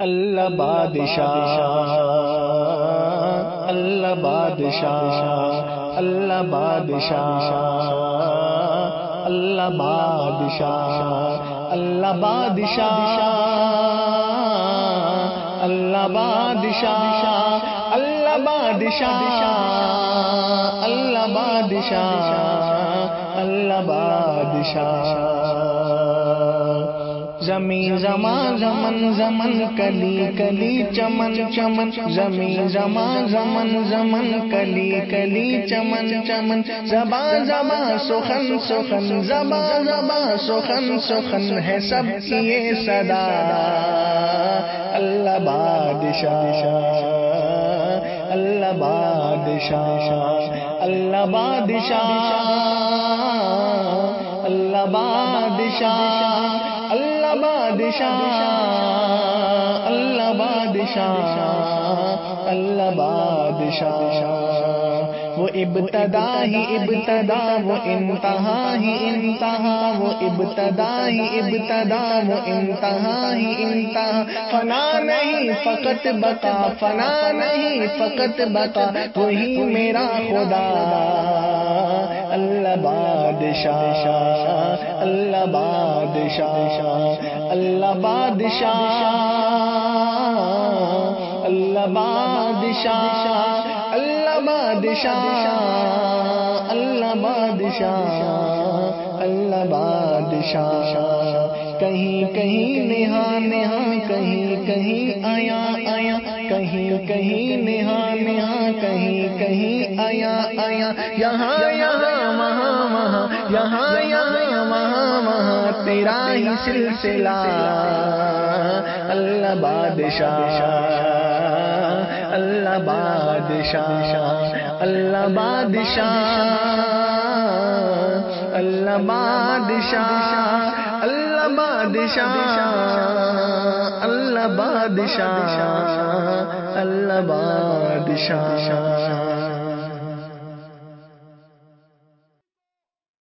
اللہ بادشاہ اللہ بادشاہ اللہ بادشاہ اللہ بادشاہ اللہ بادشاہ اللہ بادشاہ اللہ بادشاہ اللہ بادشاہ اللہ بادشاہ زمین، زمان، زمن زمن، کلی کلی، چمن چمن، زمین، زمان، زمن زمن، کلی کلی، چمن چمن زبا زبا سخن سخن زبا زبا سخن سخن ہے سب کی یہ صدا۔ اللہ بادشاہ اللہ بادشاہ اللہ بادشاہ اللہ بادشاہ۔ بادشاہ اللہ بادشاہ اللہ بادشاہ۔ وہ ابتدا ہی ابتدا، وہ انتہا ہی انتہا، وہ ابتدا ہی ابتدا، وہ انتہا ہی انتہا۔ فنا نہیں، فقط بقا، فنا نہیں، فقط بقا، وہی میرا خدا۔ اللہ بادشاہ اللہ بادشاہ اللہ بادشاہ اللہ بادشاہ۔ بادشاہ، اللہ بادشاہ اللہ بادشاہ۔ کہیں کہیں نہا نہا، کہیں کہیں آیا آیا۔ کہیں کہیں نہا نہا، کہیں کہیں آیا آیا۔ یہاں یہاں وہاں وہاں، یہاں یہاں وہاں وہاں تیرا ہی سلسلہ۔ اللہ بادشاہ۔ اللہ بادشاہ اللہ بادشاہ اللہ بادشاہ اللہ بادشاہ اللہ بادشاہ اللہ بادشاہ.